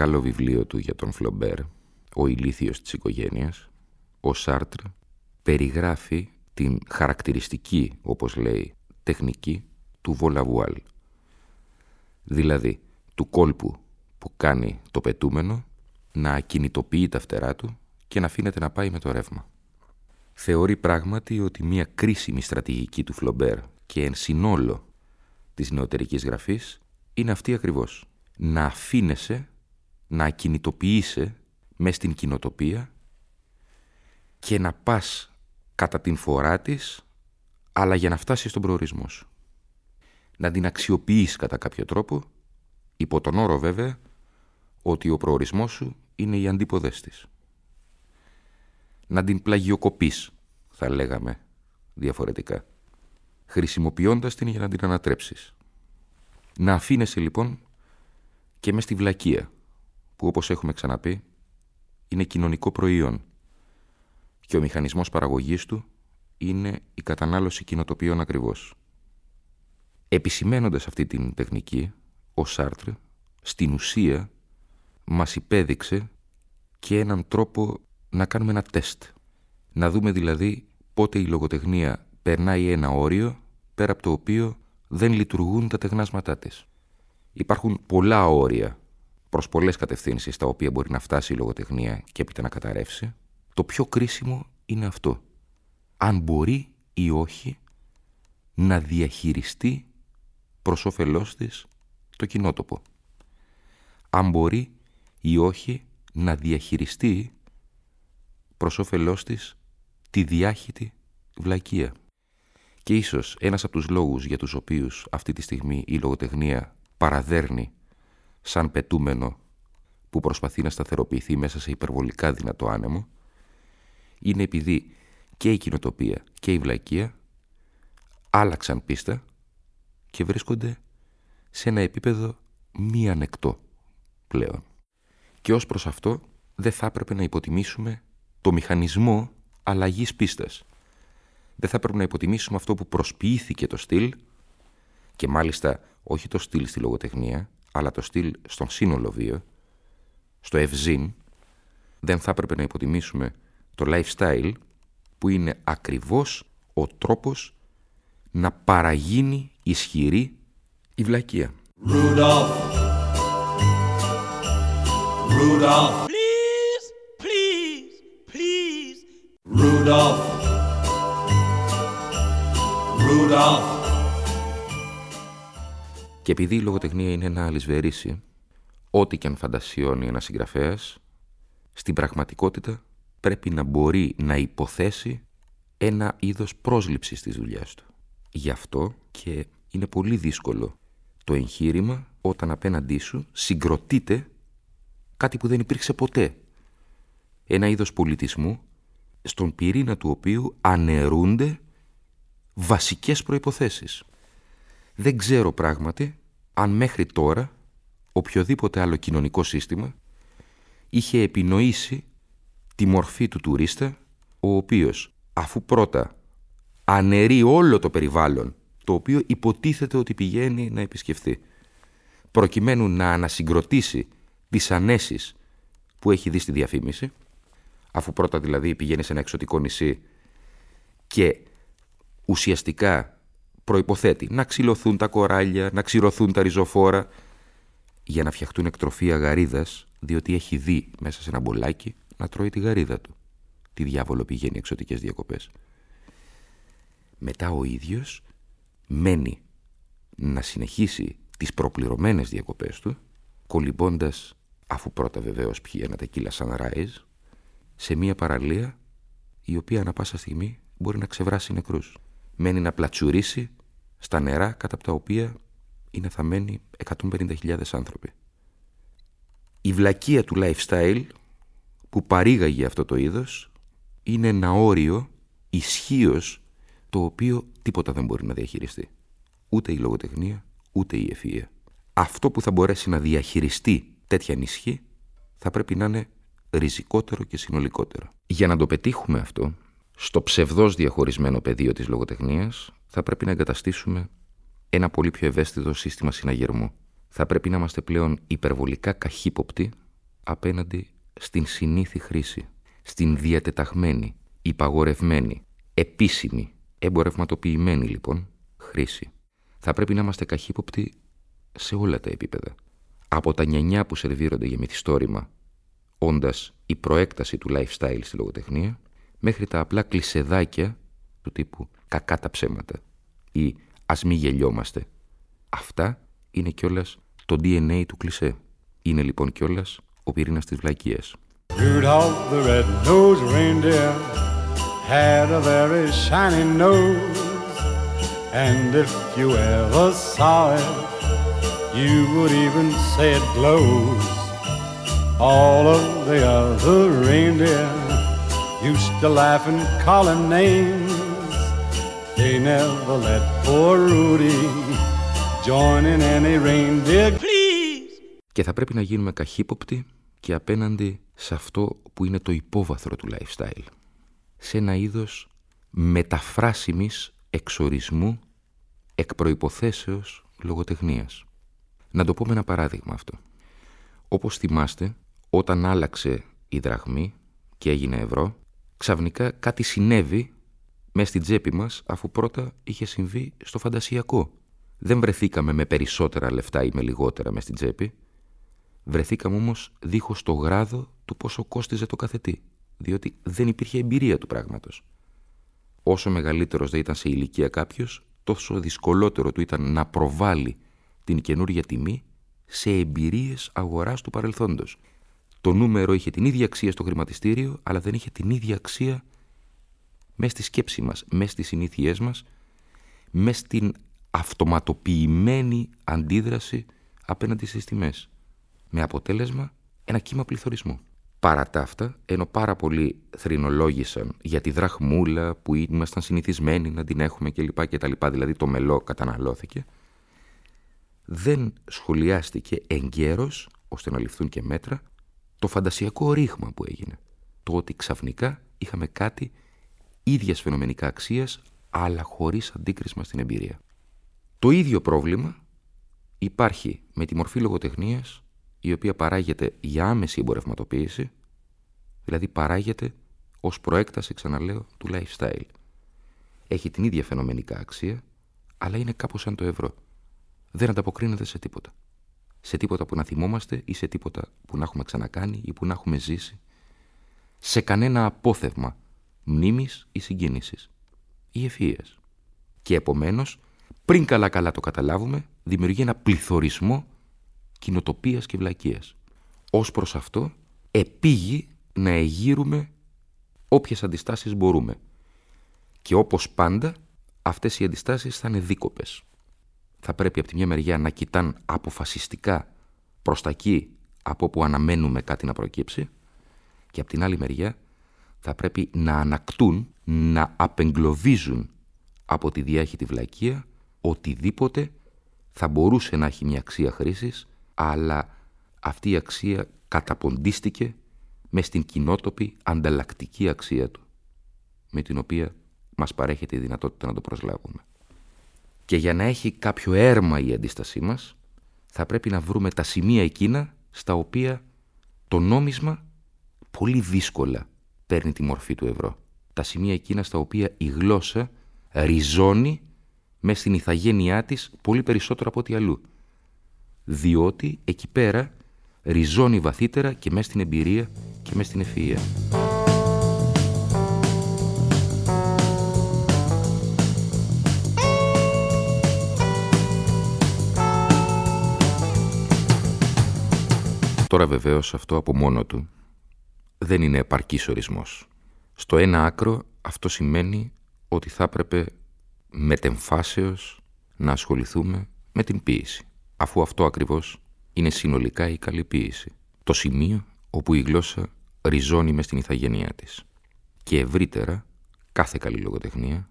Μεγάλο βιβλίο του για τον Φλομπέρ, «Ο ηλίθιος της οικογένειας», ο Σάρτρ περιγράφει την χαρακτηριστική, όπως λέει, τεχνική του Βολαβουάλ. Δηλαδή, του κόλπου που κάνει το πετούμενο να ακινητοποιεί τα φτερά του και να αφήνεται να πάει με το ρεύμα. Θεωρεί πράγματι ότι μια κρίσιμη στρατηγική του Φλομπέρ και εν συνόλο της νεωτερικής γραφής είναι αυτή ακριβώς να αφήνεσαι, να ακινητοποιείσαι μες στην κοινοτοπία και να πας κατά την φορά της, αλλά για να φτάσεις στον προορισμό σου. Να την αξιοποιείς κατά κάποιο τρόπο, υπό τον όρο βέβαια, ότι ο προορισμός σου είναι οι αντίποδές της. Να την πλαγιοκοπείς, θα λέγαμε διαφορετικά, χρησιμοποιώντας την για να την ανατρέψεις. Να αφήνεσαι λοιπόν και μες στη βλακεία, που όπως έχουμε ξαναπεί, είναι κοινωνικό προϊόν και ο μηχανισμός παραγωγής του είναι η κατανάλωση κοινοτοπίων ακριβώς. Επισημένοντας αυτή την τεχνική, ο Σάρτρ στην ουσία μας υπέδειξε και έναν τρόπο να κάνουμε ένα τεστ. Να δούμε δηλαδή πότε η λογοτεχνία περνάει ένα όριο πέρα από το οποίο δεν λειτουργούν τα τεχνάσματά της. Υπάρχουν πολλά όρια προς πολλές κατευθύνσεις τα οποία μπορεί να φτάσει η λογοτεχνία και έπειτα να καταρρεύσει. Το πιο κρίσιμο είναι αυτό. Αν μπορεί ή όχι να διαχειριστεί προς όφελός της το κοινότοπο. Αν μπορεί ή όχι να διαχειριστεί προς όφελός της τη διάχυτη βλακεία. Και ίσως ένας από τους λόγους για τους οποίους αυτή τη στιγμή η λογοτεχνία παραδέρνει σαν πετούμενο που προσπαθεί να σταθεροποιηθεί μέσα σε υπερβολικά δυνατό άνεμο, είναι επειδή και η κοινοτοπία και η βλακεία άλλαξαν πίστα και βρίσκονται σε ένα επίπεδο μη ανεκτό πλέον. Και ως προς αυτό δεν θα έπρεπε να υποτιμήσουμε το μηχανισμό αλλαγής πίστας. Δεν θα έπρεπε να υποτιμήσουμε αυτό που προσποιήθηκε το στυλ και μάλιστα όχι το στυλ στη λογοτεχνία, αλλά το στυλ στον σύνολο βίο, στο ευζήν, δεν θα έπρεπε να υποτιμήσουμε το lifestyle που είναι ακριβώς ο τρόπος να παραγίνει ισχυρή η βλακεία. Rudolph. Rudolph. Please, please, please. Rudolph. Rudolph. Και επειδή η λογοτεχνία είναι ένα αλυσβερίσι, ό,τι και αν φαντασιώνει ένας συγγραφέας, στην πραγματικότητα πρέπει να μπορεί να υποθέσει ένα είδος πρόσληψης της δουλειάς του. Γι' αυτό και είναι πολύ δύσκολο το εγχείρημα όταν απέναντί σου συγκροτείται κάτι που δεν υπήρξε ποτέ. Ένα είδος πολιτισμού στον πυρήνα του οποίου αναιρούνται βασικές προϋποθέσεις. Δεν ξέρω πράγματι αν μέχρι τώρα οποιοδήποτε άλλο κοινωνικό σύστημα είχε επινοήσει τη μορφή του τουρίστα ο οποίος αφού πρώτα αναιρεί όλο το περιβάλλον το οποίο υποτίθεται ότι πηγαίνει να επισκεφθεί προκειμένου να ανασυγκροτήσει τις ανέσεις που έχει δει στη διαφήμιση αφού πρώτα δηλαδή πηγαίνει σε ένα εξωτικό νησί και ουσιαστικά προϋποθέτει να ξυλωθούν τα κοράλια, να ξηρωθούν τα ριζοφόρα για να φτιαχτούν εκτροφή αγαρίδας διότι έχει δει μέσα σε ένα μπολάκι να τρώει τη γαρίδα του. Τι διάβολο πηγαίνει εξωτικές διακοπές. Μετά ο ίδιος μένει να συνεχίσει τις προπληρωμένες διακοπές του, κολυμπώντας, αφού πρώτα βεβαίως πιει ένα τεκίλα sunrise, σε μια παραλία η οποία ανα πάσα στιγμή μπορεί να ξεβράσει νεκρούς. Μένει να πλατσουρίσει στα νερά κατά από τα οποία είναι θαμένοι 150.000 άνθρωποι. Η βλακεία του lifestyle που παρήγαγε αυτό το είδος είναι ένα όριο ισχύως το οποίο τίποτα δεν μπορεί να διαχειριστεί. Ούτε η λογοτεχνία, ούτε η ευφυΐα. Αυτό που θα μπορέσει να διαχειριστεί τέτοια νησχή θα πρέπει να είναι ριζικότερο και συνολικότερο. Για να το πετύχουμε αυτό, στο ψευδός διαχωρισμένο πεδίο της λογοτεχνίας θα πρέπει να εγκαταστήσουμε ένα πολύ πιο ευαίσθητο σύστημα συναγερμού. Θα πρέπει να είμαστε πλέον υπερβολικά καχύποπτοι απέναντι στην συνήθη χρήση, στην διατεταγμένη, υπαγορευμένη, επίσημη, εμπορευματοποιημένη λοιπόν χρήση. Θα πρέπει να είμαστε καχύποπτοι σε όλα τα επίπεδα. Από τα νιανιά που σερβίρονται για μυθιστόρημα, όντας η προέκταση του lifestyle στη λογοτεχνία, μέχρι τα απλά κλεισεδάκια του τύπου κακά τα ψέματα ή ας μη γελιόμαστε. Αυτά είναι κιόλας το DNA του κλισέ. Είναι λοιπόν κιόλας ο πυρήνας της βλακίας. Rudolph the red-nosed reindeer had a very shiny nose And if you ever saw it, you would even say it glows All of the other reindeer used to laugh and call him names They never let poor Rudy join in any reindeer και θα πρέπει να γίνουμε καχύποπτοι και απέναντι σε αυτό που είναι το υπόβαθρο του lifestyle. Σε ένα είδος μεταφράσιμης εξορισμού εκ προϋποθέσεως λογοτεχνίας. Να το πω με ένα παράδειγμα αυτό. Όπως θυμάστε, όταν άλλαξε η δραχμή και έγινε ευρώ, ξαφνικά κάτι συνέβη μες στην τσέπη μας αφού πρώτα είχε συμβεί στο φαντασιακό. Δεν βρεθήκαμε με περισσότερα λεφτά ή με λιγότερα μες στην τσέπη, Βρεθήκαμε όμως δίχως το γράδο του πόσο κόστιζε το καθετή, διότι δεν υπήρχε εμπειρία του πράγματος. Όσο μεγαλύτερος δεν ήταν σε ηλικία κάποιος, τόσο δυσκολότερο του ήταν να προβάλλει την καινούργια τιμή σε εμπειρίες αγοράς του παρελθόντος. Το νούμερο είχε την ίδια αξία στο χρηματιστήριο, αλλά δεν είχε την ίδια αξία μέσα στη σκέψη μας, μέσα στις συνήθειές μας, μέσα στην αυτοματοποιημένη αντίδραση απέναντι στις τιμές με αποτέλεσμα ένα κύμα πληθωρισμού. Παρά τα αυτά, ενώ πάρα πολλοί θρηνολόγησαν για τη δραχμούλα που ήμασταν συνηθισμένοι να την έχουμε κλπ. λοιπά, Δηλαδή το μελό καταναλώθηκε, δεν σχολιάστηκε εγκαίρως, ώστε να ληφθούν και μέτρα, το φαντασιακό ρήγμα που έγινε. Το ότι ξαφνικά είχαμε κάτι ίδιας φαινομενικά αξίας, αλλά χωρίς αντίκρισμα στην εμπειρία. Το ίδιο πρόβλημα υπάρχει με τη μορφή λογοτεχνίας η οποία παράγεται για άμεση εμπορευματοποίηση, δηλαδή παράγεται ως προέκταση, ξαναλέω, του lifestyle. Έχει την ίδια φαινομενικά αξία, αλλά είναι κάπως σαν το ευρώ. Δεν ανταποκρίνεται σε τίποτα. Σε τίποτα που να θυμόμαστε ή σε τίποτα που να έχουμε ξανακάνει ή που να έχουμε ζήσει. Σε κανένα απόθευμα μνήμης ή συγκίνησης ή ευφυΐας. Και επομένως, πριν καλά-καλά το καταλάβουμε, δημιουργεί ένα πληθωρισμό κοινοτοπίας και βλακίας. Ως προς αυτό, επίγει να εγείρουμε όποιες αντιστάσεις μπορούμε. Και όπως πάντα, αυτές οι αντιστάσεις θα είναι δίκοπες. Θα πρέπει από τη μια μεριά να κοιτάν αποφασιστικά προς τα εκεί από όπου αναμένουμε κάτι να προκύψει και από την άλλη μεριά θα πρέπει να ανακτούν, να απεγκλωβίζουν από τη διάχυτη βλακεία οτιδήποτε θα μπορούσε να έχει μια αξία χρήσης αλλά αυτή η αξία καταποντίστηκε μες στην κοινότοπη ανταλλακτική αξία του, με την οποία μας παρέχεται η δυνατότητα να το προσλάβουμε. Και για να έχει κάποιο έρμα η αντίστασή μας, θα πρέπει να βρούμε τα σημεία εκείνα στα οποία το νόμισμα πολύ δύσκολα παίρνει τη μορφή του ευρώ. Τα σημεία εκείνα στα οποία η γλώσσα ριζώνει με στην ηθαγένειά της πολύ περισσότερο από ό,τι αλλού διότι εκεί πέρα ριζώνει βαθύτερα και μέσα στην εμπειρία και μέσα στην ευφυΐα. Τώρα βεβαίως αυτό από μόνο του δεν είναι επαρκής ορισμός. Στο ένα άκρο αυτό σημαίνει ότι θα έπρεπε μετεμφάσεως να ασχοληθούμε με την ποίηση, αφού αυτό ακριβώς είναι συνολικά η καλή ποίηση, το σημείο όπου η γλώσσα ριζώνει μες στην ηθαγενεία της και ευρύτερα κάθε καλή λογοτεχνία,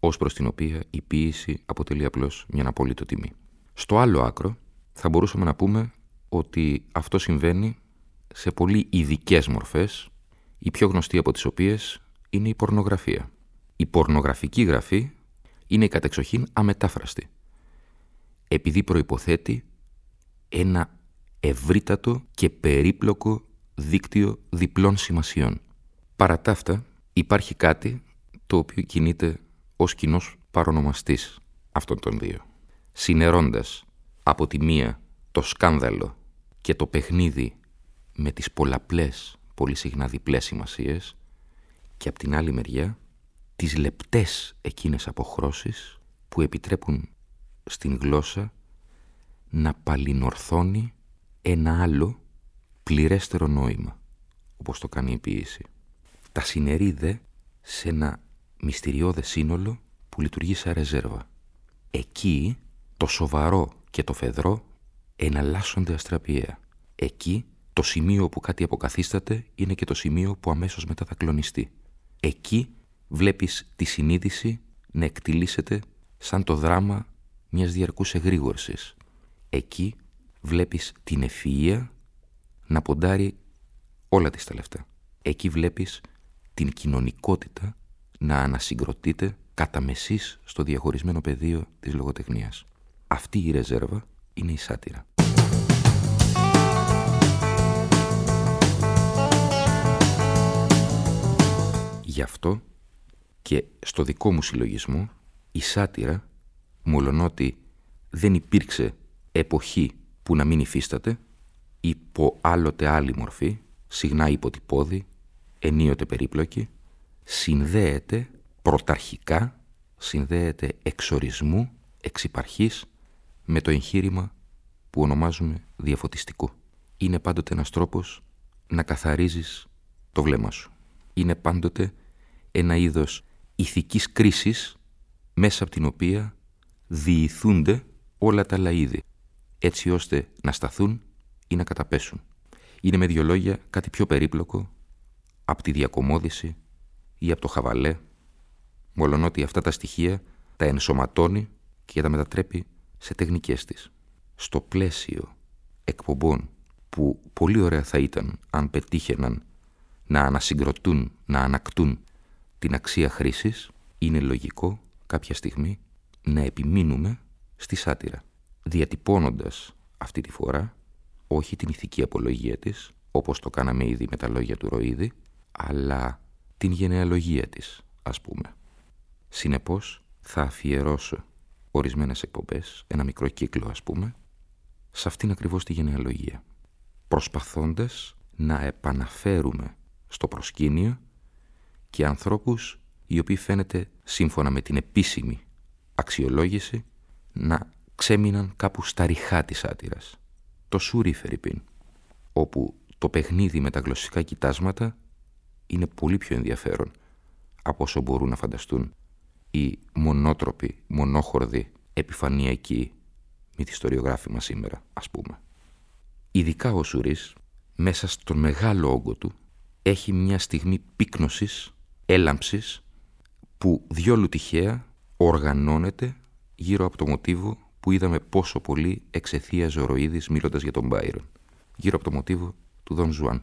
ως προς την οποία η ποίηση αποτελεί απλώς μια απόλυτο τιμή. Στο άλλο άκρο θα μπορούσαμε να πούμε ότι αυτό συμβαίνει σε πολύ ειδικές μορφές, η πιο γνωστή από τις οποίες είναι η πορνογραφία. Η πορνογραφική γραφή είναι η κατεξοχήν αμετάφραστη, επειδή προϋποθέτει ένα ευρύτατο και περίπλοκο δίκτυο διπλών σημασιών. Παρά τα αυτά, υπάρχει κάτι το οποίο κινείται ως κοινός παρονομαστής αυτών των δύο. Συνερώντας από τη μία το σκάνδαλο και το παιχνίδι με τις πολλαπλές, πολύ συχνά διπλές σημασίες και από την άλλη μεριά τις λεπτές εκείνες αποχρώσεις που επιτρέπουν στην γλώσσα να παλινορθώνει ένα άλλο πληρέστερο νόημα, όπως το κάνει η ποίηση. Τα συνερίδε σε ένα μυστηριώδε σύνολο που λειτουργεί σαν ρεζέρβα. Εκεί το σοβαρό και το φεδρό εναλλάσσονται αστραπιαία. Εκεί το σημείο που κάτι αποκαθίσταται είναι και το σημείο που αμέσως μετά θα κλονιστεί. Εκεί βλέπεις τη συνείδηση να εκτιλήσεται σαν το δράμα μιας διαρκούς εγρήγορσης. Εκεί βλέπεις την ευφυΐα να ποντάρει όλα τις τα λεφτά. Εκεί βλέπεις την κοινωνικότητα να ανασυγκροτείται κατά μεσής στο διαχωρισμένο πεδίο της λογοτεχνίας. Αυτή η ρεζέρβα είναι η σάτυρα. Γι' αυτό και στο δικό μου συλλογισμό η σάτυρα, μολονότι δεν υπήρξε εποχή που να μην υφίσταται, υπό άλλοτε άλλη μορφή, συχνά υποτυπώδη, ενίοτε περίπλοκη, συνδέεται πρωταρχικά, συνδέεται εξορισμού, εξυπαρχής, με το εγχείρημα που ονομάζουμε διαφωτιστικό. Είναι πάντοτε ένας τρόπος να καθαρίζεις το βλέμμα σου. Είναι πάντοτε ένα είδος ηθικής κρίσης μέσα από την οποία διηθούνται όλα τα λαΐδη έτσι ώστε να σταθούν ή να καταπέσουν. Είναι με δύο λόγια κάτι πιο περίπλοκο από τη διακομόδηση ή από το χαβαλέ μολονότι αυτά τα στοιχεία τα ενσωματώνει και τα μετατρέπει σε τεχνικές της. Στο πλαίσιο εκπομπών που πολύ ωραία θα ήταν αν πετύχαιναν να ανασυγκροτούν, να ανακτούν την αξία χρήσης, είναι λογικό κάποια στιγμή να επιμείνουμε στη σάτυρα, διατυπώνοντας αυτή τη φορά όχι την ηθική απολογία της, όπως το κάναμε ήδη με τα λόγια του Ροίδη, αλλά την γενεαλογία της, ας πούμε. Συνεπώς, θα αφιερώσω ορισμένες εκπομπές, ένα μικρό κύκλο ας πούμε, σε αυτήν ακριβώς τη γενεαλογία, προσπαθώντας να επαναφέρουμε στο προσκήνιο και ανθρώπους οι οποίοι φαίνεται σύμφωνα με την επίσημη αξιολόγηση να ξέμειναν κάπου στα ριχά της άτυρας. Το Σούρι Φερρυπίν, όπου το παιχνίδι με τα γλωσσικά κοιτάσματα είναι πολύ πιο ενδιαφέρον από όσο μπορούν να φανταστούν οι μονότροποι, μονόχορδοι, επιφανειακοί μυθιστοριογράφοι μας σήμερα, ας πούμε. Ειδικά ο Σουρής, μέσα στον μεγάλο όγκο του, έχει μια στιγμή πύκνωσης, έλαμψης, που διόλου τυχαία οργανώνεται γύρω από το μοτίβο που είδαμε πόσο πολύ εξεθείαζε ο Ροίδης μιλώντας για τον Μπάιρον, γύρω από το μοτίβο του Δον Ζουάν.